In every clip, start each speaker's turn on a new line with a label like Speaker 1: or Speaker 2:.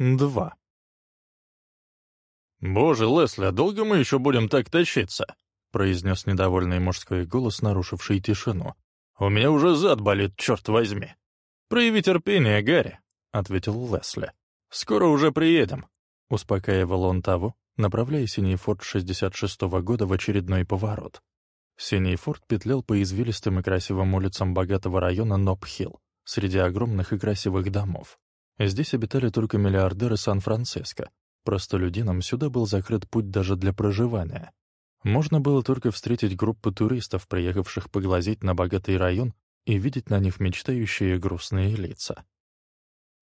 Speaker 1: 2. «Боже, Лесли, а долго мы еще будем так тащиться?» — произнес недовольный мужской голос, нарушивший тишину. «У меня уже зад болит, черт возьми!» «Прояви терпение, Гарри», — ответил Лесли. «Скоро уже приедем», — успокаивал он того, направляя синий форт 66-го года в очередной поворот. Синий форт петлял по извилистым и красивым улицам богатого района Ноб-Хилл, среди огромных и красивых домов. Здесь обитали только миллиардеры Сан-Франциско. Простолюдинам сюда был закрыт путь даже для проживания. Можно было только встретить группы туристов, приехавших поглазеть на богатый район и видеть на них мечтающие грустные лица.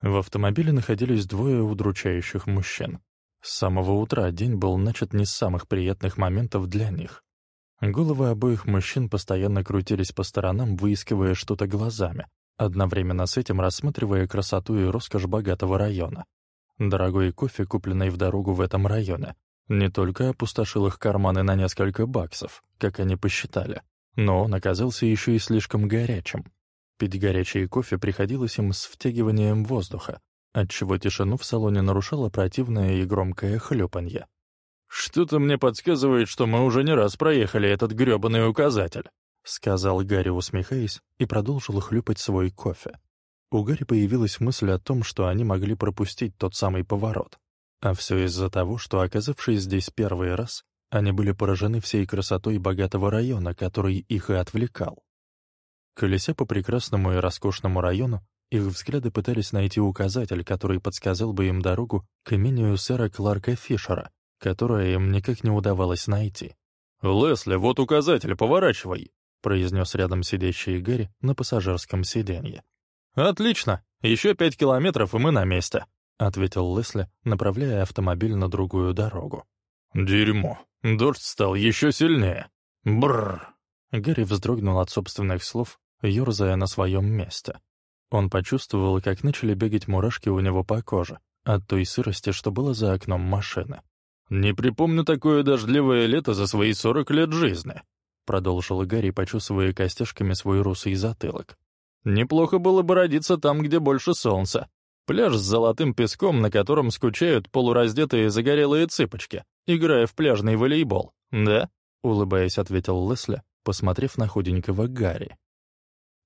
Speaker 1: В автомобиле находились двое удручающих мужчин. С самого утра день был начат не с самых приятных моментов для них. Головы обоих мужчин постоянно крутились по сторонам, выискивая что-то глазами, одновременно с этим рассматривая красоту и роскошь богатого района. Дорогой кофе, купленный в дорогу в этом районе, не только опустошил их карманы на несколько баксов, как они посчитали, но он оказался еще и слишком горячим. Пить горячий кофе приходилось им с втягиванием воздуха, отчего тишину в салоне нарушало противное и громкое хлюпанье. «Что-то мне подсказывает, что мы уже не раз проехали этот грёбаный указатель», — сказал Гарри, усмехаясь, и продолжил хлюпать свой кофе. У Гарри появилась мысль о том, что они могли пропустить тот самый поворот. А все из-за того, что, оказавшись здесь первый раз, они были поражены всей красотой богатого района, который их и отвлекал. Колеся по прекрасному и роскошному району, их взгляды пытались найти указатель, который подсказал бы им дорогу к имению сэра Кларка Фишера, которое им никак не удавалось найти. «Лесли, вот указатель, поворачивай!» — произнес рядом сидящий Гарри на пассажирском сиденье. «Отлично! Еще пять километров, и мы на месте», — ответил Лесли, направляя автомобиль на другую дорогу. «Дерьмо! Дождь стал еще сильнее! Бррр!» Гарри вздрогнул от собственных слов, ерзая на своем месте. Он почувствовал, как начали бегать мурашки у него по коже от той сырости, что было за окном машины. «Не припомню такое дождливое лето за свои сорок лет жизни», продолжил Гарри, почувствуя костяшками свой русый затылок. «Неплохо было бы родиться там, где больше солнца. Пляж с золотым песком, на котором скучают полураздетые загорелые цыпочки, играя в пляжный волейбол, да?» улыбаясь, ответил Лесли, посмотрев на худенького Гарри.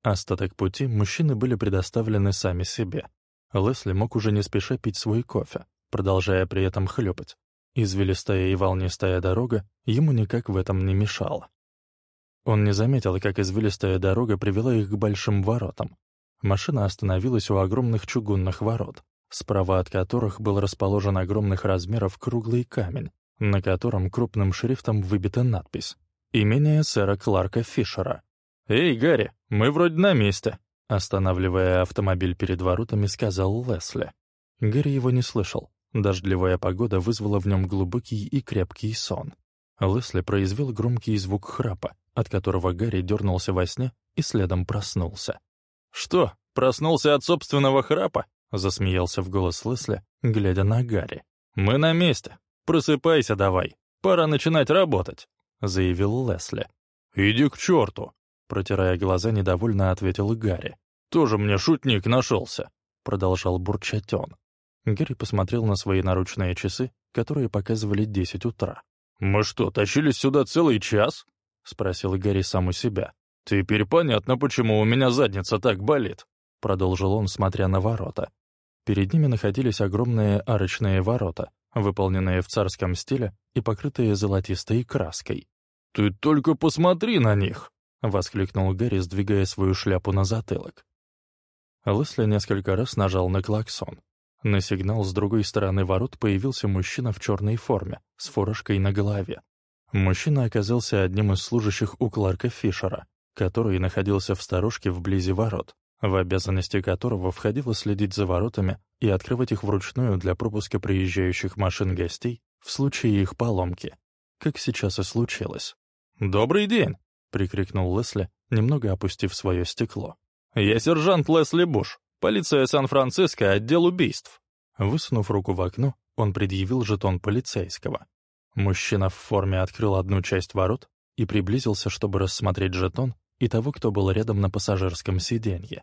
Speaker 1: Остаток пути мужчины были предоставлены сами себе. Лесли мог уже не спеша пить свой кофе, продолжая при этом хлюпать. Извилистая и волнистая дорога ему никак в этом не мешала. Он не заметил, как извилистая дорога привела их к большим воротам. Машина остановилась у огромных чугунных ворот, справа от которых был расположен огромных размеров круглый камень, на котором крупным шрифтом выбита надпись «Имение сэра Кларка Фишера». «Эй, Гарри, мы вроде на месте», — останавливая автомобиль перед воротами, сказал Лесли. Гарри его не слышал. Дождливая погода вызвала в нем глубокий и крепкий сон. Лесли произвел громкий звук храпа, от которого Гарри дернулся во сне и следом проснулся. «Что, проснулся от собственного храпа?» — засмеялся в голос Лесли, глядя на Гарри. «Мы на месте. Просыпайся давай. Пора начинать работать», — заявил Лесли. «Иди к черту!» — протирая глаза, недовольно ответил Гарри. «Тоже мне шутник нашелся», — продолжал бурчать он. Гарри посмотрел на свои наручные часы, которые показывали десять утра. «Мы что, тащились сюда целый час?» — спросил Гарри сам у себя. «Теперь понятно, почему у меня задница так болит», — продолжил он, смотря на ворота. Перед ними находились огромные арочные ворота, выполненные в царском стиле и покрытые золотистой краской. «Ты только посмотри на них!» — воскликнул Гарри, сдвигая свою шляпу на затылок. Лесли несколько раз нажал на клаксон. На сигнал с другой стороны ворот появился мужчина в черной форме, с фуражкой на голове. Мужчина оказался одним из служащих у Кларка Фишера, который находился в сторожке вблизи ворот, в обязанности которого входило следить за воротами и открывать их вручную для пропуска приезжающих машин гостей в случае их поломки, как сейчас и случилось. «Добрый день!» — прикрикнул Лесли, немного опустив свое стекло. «Я сержант Лесли Буш, полиция Сан-Франциско, отдел убийств». Высунув руку в окно, он предъявил жетон полицейского. Мужчина в форме открыл одну часть ворот и приблизился, чтобы рассмотреть жетон и того, кто был рядом на пассажирском сиденье.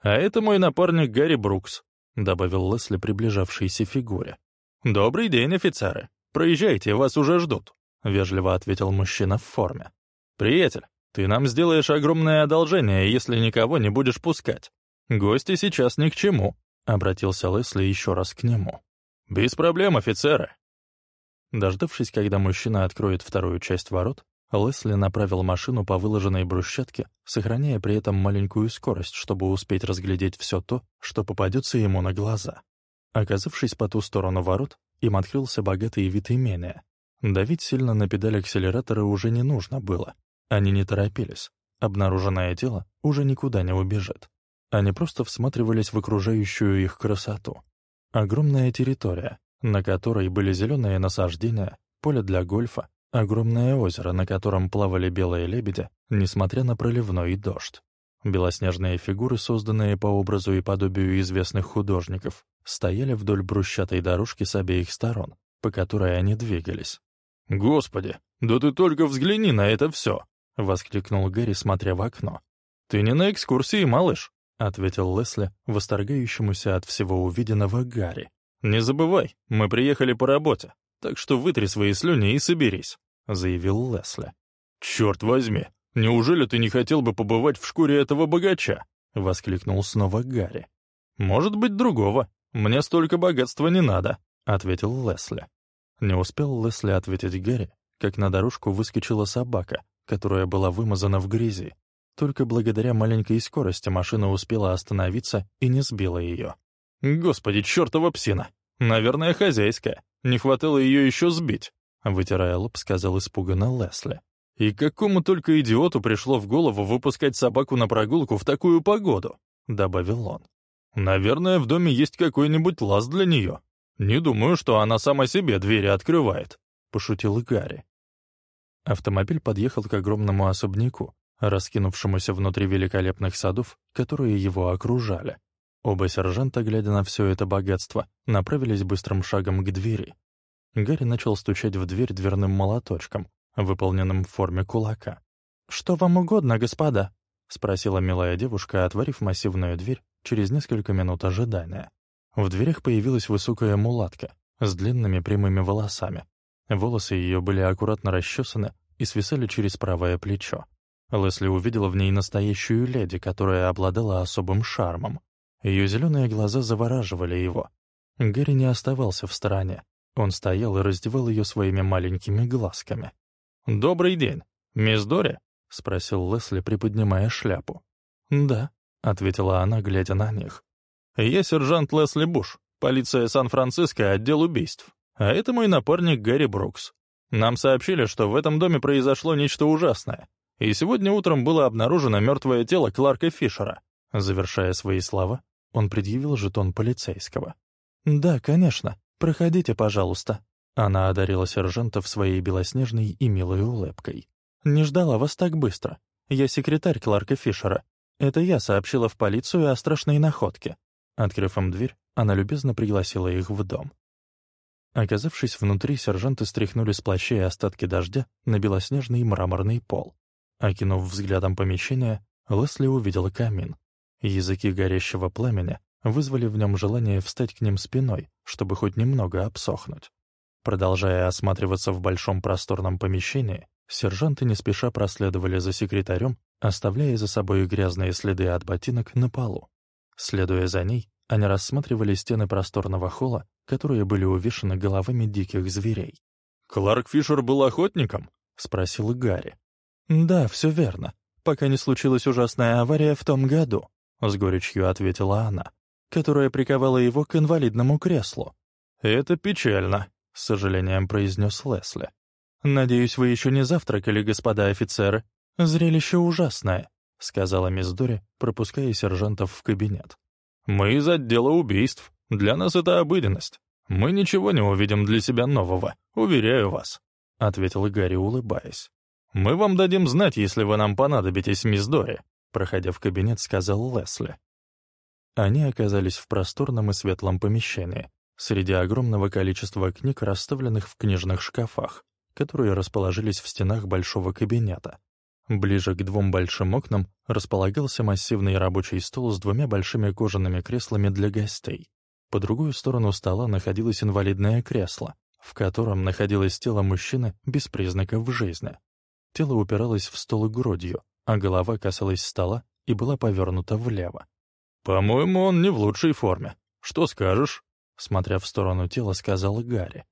Speaker 1: «А это мой напарник Гарри Брукс», — добавил Лесли приближавшейся фигуре. «Добрый день, офицеры! Проезжайте, вас уже ждут», — вежливо ответил мужчина в форме. «Приятель, ты нам сделаешь огромное одолжение, если никого не будешь пускать. Гости сейчас ни к чему», — обратился Лесли еще раз к нему. «Без проблем, офицеры». Дождавшись, когда мужчина откроет вторую часть ворот, Лесли направил машину по выложенной брусчатке, сохраняя при этом маленькую скорость, чтобы успеть разглядеть все то, что попадется ему на глаза. Оказавшись по ту сторону ворот, им открылся богатый вид имения. Давить сильно на педаль акселератора уже не нужно было. Они не торопились. Обнаруженное тело уже никуда не убежит. Они просто всматривались в окружающую их красоту. Огромная территория, на которой были зеленые насаждения, поле для гольфа, Огромное озеро, на котором плавали белые лебеди, несмотря на проливной дождь. Белоснежные фигуры, созданные по образу и подобию известных художников, стояли вдоль брусчатой дорожки с обеих сторон, по которой они двигались. «Господи, да ты только взгляни на это все!» — воскликнул Гэри, смотря в окно. «Ты не на экскурсии, малыш», — ответил Лесли, восторгающемуся от всего увиденного Гарри. «Не забывай, мы приехали по работе. Так что вытри свои слюни и соберись», — заявил Лесли. «Черт возьми, неужели ты не хотел бы побывать в шкуре этого богача?» — воскликнул снова Гарри. «Может быть, другого. Мне столько богатства не надо», — ответил Лесли. Не успел Лесли ответить Гарри, как на дорожку выскочила собака, которая была вымазана в грязи. Только благодаря маленькой скорости машина успела остановиться и не сбила ее. «Господи, чертова псина! Наверное, хозяйская. Не хватало ее еще сбить», — вытирая лоб, сказал испуганно Лесли. «И какому только идиоту пришло в голову выпускать собаку на прогулку в такую погоду?» — добавил он. «Наверное, в доме есть какой-нибудь лаз для нее. Не думаю, что она сама себе двери открывает», — пошутил Гарри. Автомобиль подъехал к огромному особняку, раскинувшемуся внутри великолепных садов, которые его окружали. Оба сержанта, глядя на все это богатство, направились быстрым шагом к двери. Гарри начал стучать в дверь дверным молоточком, выполненным в форме кулака. «Что вам угодно, господа?» — спросила милая девушка, отворив массивную дверь через несколько минут ожидания. В дверях появилась высокая мулатка с длинными прямыми волосами. Волосы ее были аккуратно расчесаны и свисали через правое плечо. Лесли увидела в ней настоящую леди, которая обладала особым шармом. Ее зеленые глаза завораживали его. Гарри не оставался в стороне. Он стоял и раздевал ее своими маленькими глазками. «Добрый день, мисс Дори?» — спросил Лесли, приподнимая шляпу. «Да», — ответила она, глядя на них. «Я сержант Лесли Буш, полиция Сан-Франциско, отдел убийств. А это мой напарник Гарри Брукс. Нам сообщили, что в этом доме произошло нечто ужасное, и сегодня утром было обнаружено мертвое тело Кларка Фишера». Завершая свои слова, он предъявил жетон полицейского. «Да, конечно. Проходите, пожалуйста». Она одарила сержанта своей белоснежной и милой улыбкой. «Не ждала вас так быстро. Я секретарь Кларка Фишера. Это я сообщила в полицию о страшной находке». Открыв им дверь, она любезно пригласила их в дом. Оказавшись внутри, сержанты стряхнули с плащей остатки дождя на белоснежный мраморный пол. Окинув взглядом помещение, Лесли увидела камин. Языки горящего пламени вызвали в нем желание встать к ним спиной, чтобы хоть немного обсохнуть. Продолжая осматриваться в большом просторном помещении, сержанты не спеша проследовали за секретарем, оставляя за собой грязные следы от ботинок на полу. Следуя за ней, они рассматривали стены просторного холла, которые были увешаны головами диких зверей. «Кларк Фишер был охотником?» — спросил Гарри. «Да, все верно, пока не случилась ужасная авария в том году», — с горечью ответила она, которая приковала его к инвалидному креслу. «Это печально», — с сожалением произнес Лесли. «Надеюсь, вы еще не завтракали, господа офицеры. Зрелище ужасное», — сказала мисс Дори, пропуская сержантов в кабинет. «Мы из отдела убийств. Для нас это обыденность. Мы ничего не увидим для себя нового, уверяю вас», — ответил Гарри, улыбаясь. «Мы вам дадим знать, если вы нам понадобитесь, мисс Дори», проходя в кабинет, сказал Лесли. Они оказались в просторном и светлом помещении, среди огромного количества книг, расставленных в книжных шкафах, которые расположились в стенах большого кабинета. Ближе к двум большим окнам располагался массивный рабочий стол с двумя большими кожаными креслами для гостей. По другую сторону стола находилось инвалидное кресло, в котором находилось тело мужчины без признаков жизни. Тело упиралось в стол грудью, а голова касалась стола и была повернута влево. «По-моему, он не в лучшей форме. Что скажешь?» Смотря в сторону тела, сказал Гарри.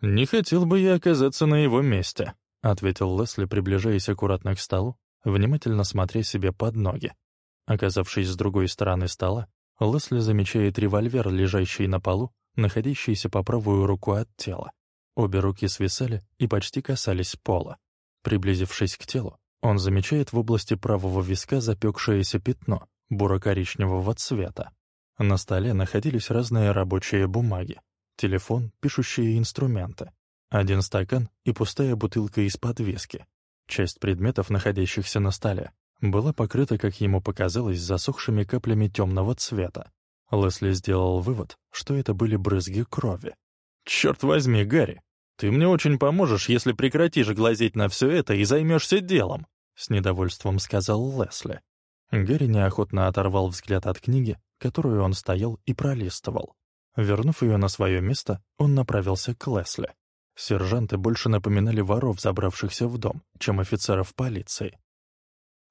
Speaker 1: «Не хотел бы я оказаться на его месте», — ответил Лесли, приближаясь аккуратно к столу, внимательно смотря себе под ноги. Оказавшись с другой стороны стола, Лесли замечает револьвер, лежащий на полу, находящийся по правую руку от тела. Обе руки свисали и почти касались пола. Приблизившись к телу, он замечает в области правого виска запекшееся пятно буро-коричневого цвета. На столе находились разные рабочие бумаги, телефон, пишущие инструменты, один стакан и пустая бутылка из-под виски. Часть предметов, находящихся на столе, была покрыта, как ему показалось, засохшими каплями темного цвета. Лесли сделал вывод, что это были брызги крови. «Черт возьми, Гарри, ты мне очень поможешь, если прекратишь глазеть на все это и займешься делом», — с недовольством сказал Лесли. Гарри неохотно оторвал взгляд от книги, которую он стоял и пролистывал. Вернув ее на свое место, он направился к Лесли. Сержанты больше напоминали воров, забравшихся в дом, чем офицеров полиции.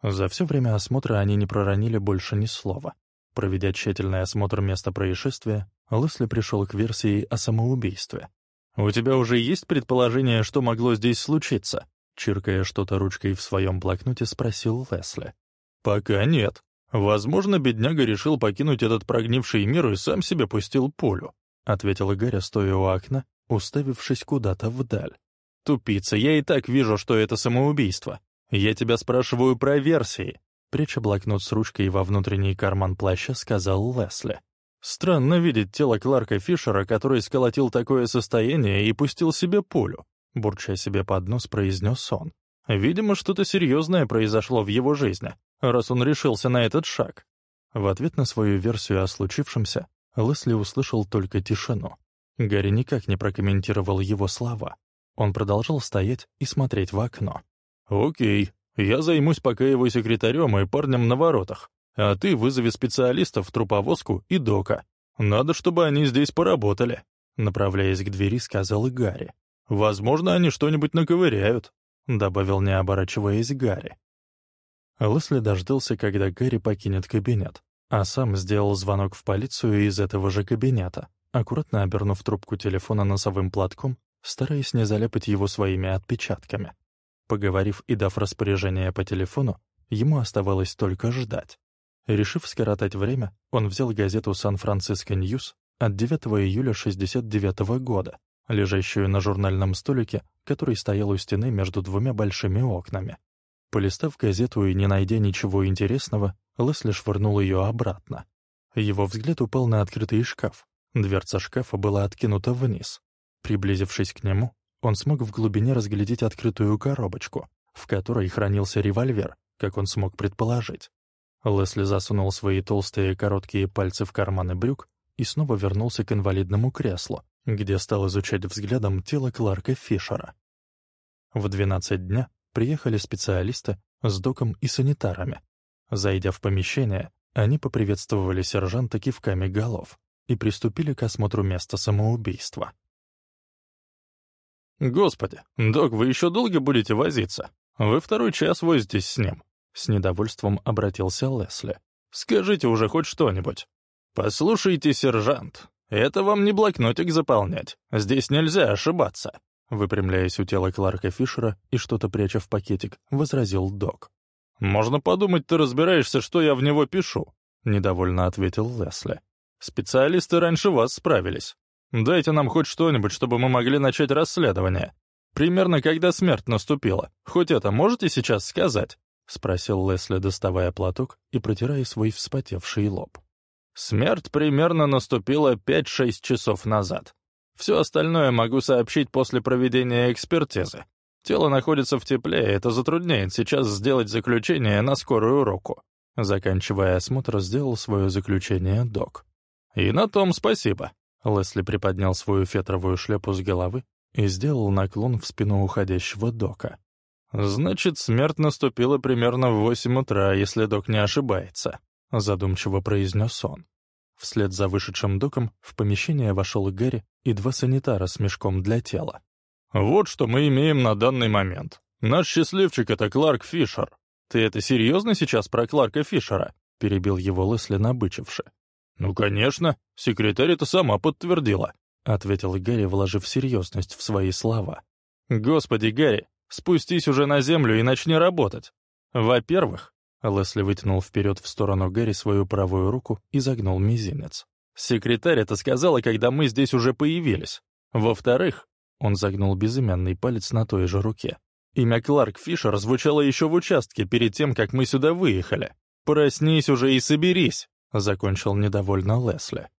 Speaker 1: За все время осмотра они не проронили больше ни слова. Проведя тщательный осмотр места происшествия, Лесли пришел к версии о самоубийстве. «У тебя уже есть предположение, что могло здесь случиться?» Чиркая что-то ручкой в своем блокноте, спросил Лесли. «Пока нет. Возможно, бедняга решил покинуть этот прогнивший мир и сам себе пустил пулю», — ответил Гарри, стоя у окна, уставившись куда-то вдаль. «Тупица, я и так вижу, что это самоубийство. «Я тебя спрашиваю про версии», — пряча блокнот с ручкой во внутренний карман плаща, сказал Лесли. «Странно видеть тело Кларка Фишера, который сколотил такое состояние и пустил себе пулю», — бурча себе под нос, произнес он. «Видимо, что-то серьезное произошло в его жизни, раз он решился на этот шаг». В ответ на свою версию о случившемся, Лесли услышал только тишину. Гарри никак не прокомментировал его слова. Он продолжал стоять и смотреть в окно. «Окей, я займусь пока его секретарем и парнем на воротах, а ты вызови специалистов труповозку и дока. Надо, чтобы они здесь поработали», — направляясь к двери, сказал и Гарри. «Возможно, они что-нибудь наковыряют», — добавил, не оборачиваясь Гарри. Лесли дождался, когда Гарри покинет кабинет, а сам сделал звонок в полицию из этого же кабинета, аккуратно обернув трубку телефона носовым платком, стараясь не заляпать его своими отпечатками. Поговорив и дав распоряжение по телефону, ему оставалось только ждать. Решив скоротать время, он взял газету «Сан-Франциско Ньюс» от 9 июля 69 года, лежащую на журнальном столике, который стоял у стены между двумя большими окнами. Полистав газету и не найдя ничего интересного, Лесли швырнул ее обратно. Его взгляд упал на открытый шкаф. Дверца шкафа была откинута вниз. Приблизившись к нему, он смог в глубине разглядеть открытую коробочку, в которой хранился револьвер, как он смог предположить. Лесли засунул свои толстые короткие пальцы в карманы брюк и снова вернулся к инвалидному креслу, где стал изучать взглядом тело Кларка Фишера. В 12 дня приехали специалисты с доком и санитарами. Зайдя в помещение, они поприветствовали сержанта кивками голов и приступили к осмотру места самоубийства. «Господи, док, вы еще долго будете возиться? Вы второй час возитесь с ним». С недовольством обратился Лесли. «Скажите уже хоть что-нибудь». «Послушайте, сержант, это вам не блокнотик заполнять. Здесь нельзя ошибаться». Выпрямляясь у тела Кларка Фишера и что-то пряча в пакетик, возразил док. «Можно подумать, ты разбираешься, что я в него пишу», — недовольно ответил Лесли. «Специалисты раньше вас справились. Дайте нам хоть что-нибудь, чтобы мы могли начать расследование. Примерно когда смерть наступила. Хоть это можете сейчас сказать?» — спросил Лесли, доставая платок и протирая свой вспотевший лоб. «Смерть примерно наступила 5-6 часов назад. Все остальное могу сообщить после проведения экспертизы. Тело находится в тепле, и это затрудняет сейчас сделать заключение на скорую руку». Заканчивая осмотр, сделал свое заключение док. «И на том спасибо. Лесли приподнял свою фетровую шляпу с головы и сделал наклон в спину уходящего дока. «Значит, смерть наступила примерно в восемь утра, если док не ошибается», — задумчиво произнес он. Вслед за вышедшим доком в помещение вошел Гэри и два санитара с мешком для тела. «Вот что мы имеем на данный момент. Наш счастливчик — это Кларк Фишер. Ты это серьезно сейчас про Кларка Фишера?» — перебил его Лесли, набычивши. «Ну, конечно, секретарь это сама подтвердила», — ответил Гэри, вложив серьезность в свои слова. «Господи, Гэри, спустись уже на землю и начни работать. Во-первых, Лесли вытянул вперед в сторону Гэри свою правую руку и загнул мизинец. «Секретарь это сказала, когда мы здесь уже появились. Во-вторых...» Он загнул безымянный палец на той же руке. «Имя Кларк Фишер звучало еще в участке перед тем, как мы сюда выехали. Проснись уже и соберись!» — закончил недовольно Лесли.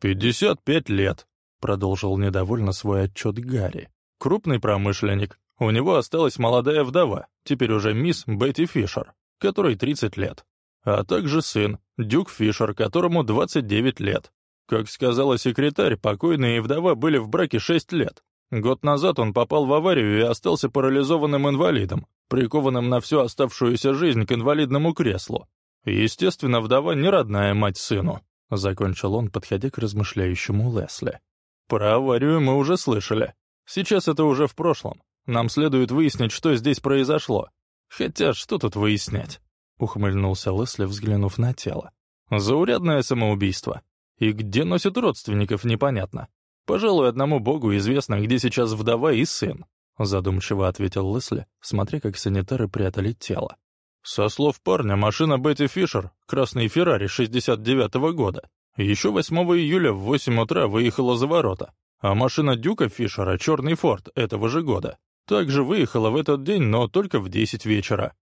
Speaker 1: «Пятьдесят пять лет», — продолжил недовольно свой отчет Гарри. «Крупный промышленник. У него осталась молодая вдова, теперь уже мисс Бетти Фишер которой 30 лет, а также сын, Дюк Фишер, которому 29 лет. Как сказала секретарь, покойный и вдова были в браке 6 лет. Год назад он попал в аварию и остался парализованным инвалидом, прикованным на всю оставшуюся жизнь к инвалидному креслу. Естественно, вдова не родная мать сыну, закончил он, подходя к размышляющему Лесли. Про аварию мы уже слышали. Сейчас это уже в прошлом. Нам следует выяснить, что здесь произошло. Хотя что тут выяснять? Ухмыльнулся Лесли, взглянув на тело. Заурядное самоубийство. И где носят родственников, непонятно. Пожалуй, одному богу известно, где сейчас вдова и сын. Задумчиво ответил Лесли, смотря как санитары прятали тело. Со слов парня, машина Бетти Фишер, красный Феррари 69-го года, еще 8 июля в 8 утра выехала за ворота, а машина Дюка Фишера, черный Форд, этого же года, также выехала в этот день, но только в десять вечера.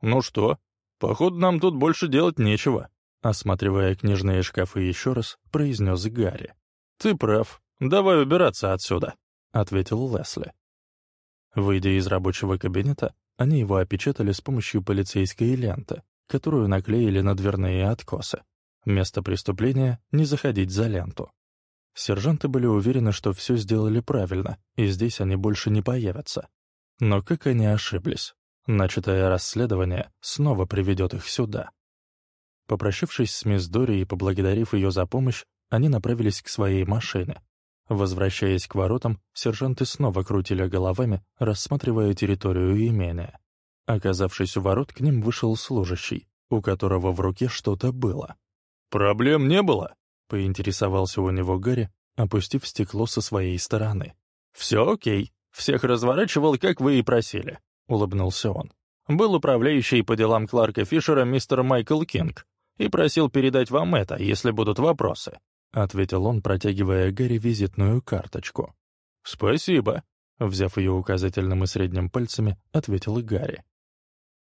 Speaker 1: Ну что, походу нам тут больше делать нечего, осматривая книжные шкафы еще раз, произнес Гарри. Ты прав, давай убираться отсюда, ответил Лесли. Выйдя из рабочего кабинета, они его опечатали с помощью полицейской ленты, которую наклеили на дверные откосы. Место преступления — не заходить за ленту. Сержанты были уверены, что все сделали правильно, и здесь они больше не появятся. Но как они ошиблись? Начатое расследование снова приведет их сюда. Попрощавшись с мисс Дори и поблагодарив ее за помощь, они направились к своей машине. Возвращаясь к воротам, сержанты снова крутили головами, рассматривая территорию имения. Оказавшись у ворот, к ним вышел служащий, у которого в руке что-то было. «Проблем не было?» — поинтересовался у него Гарри, опустив стекло со своей стороны. «Все окей. Всех разворачивал, как вы и просили», — улыбнулся он. «Был управляющий по делам Кларка Фишера мистер Майкл Кинг и просил передать вам это, если будут вопросы», — ответил он, протягивая Гарри визитную карточку. «Спасибо», — взяв ее указательным и средним пальцами, ответил Гарри.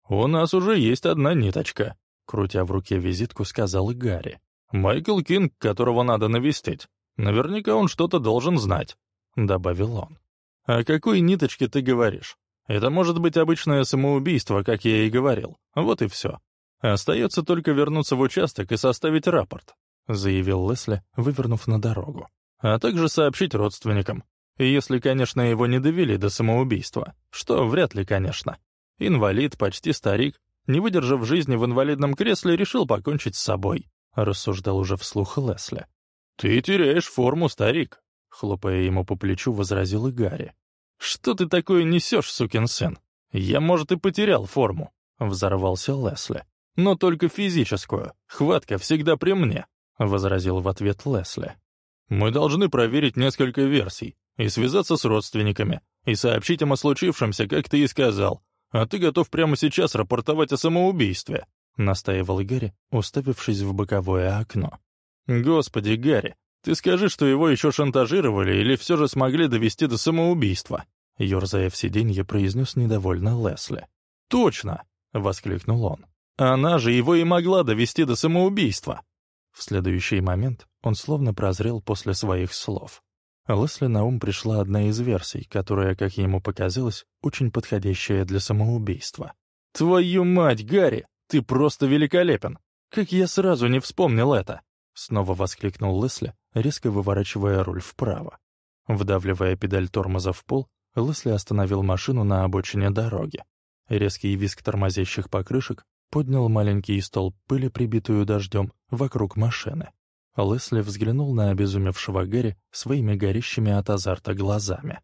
Speaker 1: «У нас уже есть одна ниточка», — крутя в руке визитку, сказал Гарри. «Майкл Кинг, которого надо навестить. Наверняка он что-то должен знать», — добавил он. «О какой ниточке ты говоришь? Это может быть обычное самоубийство, как я и говорил. Вот и все. Остается только вернуться в участок и составить рапорт», — заявил Лесли, вывернув на дорогу. «А также сообщить родственникам. Если, конечно, его не довели до самоубийства. Что вряд ли, конечно. Инвалид, почти старик, не выдержав жизни в инвалидном кресле, решил покончить с собой. — рассуждал уже вслух Лесли. «Ты теряешь форму, старик», — хлопая ему по плечу, возразил и Гарри. «Что ты такое несешь, сукин сын? Я, может, и потерял форму», — взорвался Лесли. «Но только физическую. Хватка всегда при мне», — возразил в ответ Лесли. «Мы должны проверить несколько версий и связаться с родственниками, и сообщить им о случившемся, как ты и сказал. А ты готов прямо сейчас рапортовать о самоубийстве», — настаивал Гарри, уставившись в боковое окно. «Господи, Гарри, ты скажи, что его еще шантажировали или все же смогли довести до самоубийства?» Ёрзая в сиденье, произнес недовольно Лесли. «Точно!» — воскликнул он. «Она же его и могла довести до самоубийства!» В следующий момент он словно прозрел после своих слов. Лесли на ум пришла одна из версий, которая, как ему показалось, очень подходящая для самоубийства. «Твою мать, Гарри! «Ты просто великолепен! Как я сразу не вспомнил это!» Снова воскликнул Лесли, резко выворачивая руль вправо. Вдавливая педаль тормоза в пол, Лесли остановил машину на обочине дороги. Резкий визг тормозящих покрышек поднял маленький столб пыли, прибитую дождем, вокруг машины. Лесли взглянул на обезумевшего Гэри своими горящими от азарта глазами.